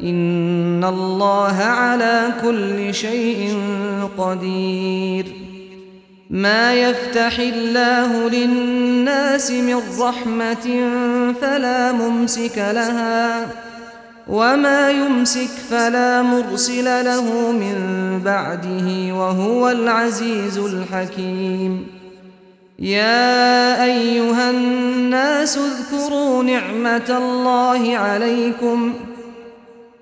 إن الله على كل شيء قدير. ما يفتح الله للناس من رحمة فلا ممسك لها وما يمسك فلا مرسل له من بعده وهو العزيز الحكيم. يا أيها الناس اذكروا نعمة الله عليكم.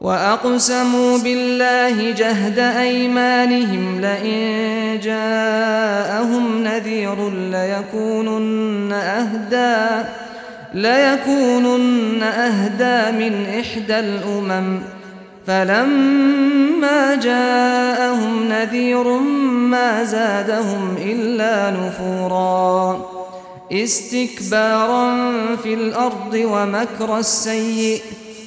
وأقسموا بالله جهد أيمانهم لئن جاءهم نذير ليكونن أهدى ليكونن أهدى من إحدى الأمم. فلما جاءهم نذير ما زادهم إلا نفورا. استكبارا في الأرض ومكر السيئ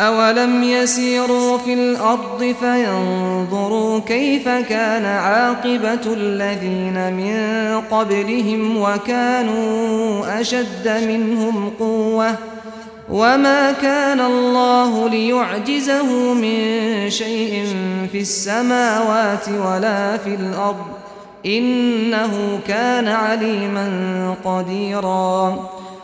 أولم يسيروا في الأرض فينظروا كيف كان عاقبة الذين من قبلهم وكانوا أشد منهم قوة وما كان الله ليعجزه من شيء في السماوات ولا في الأرض إنه كان عليما قديراً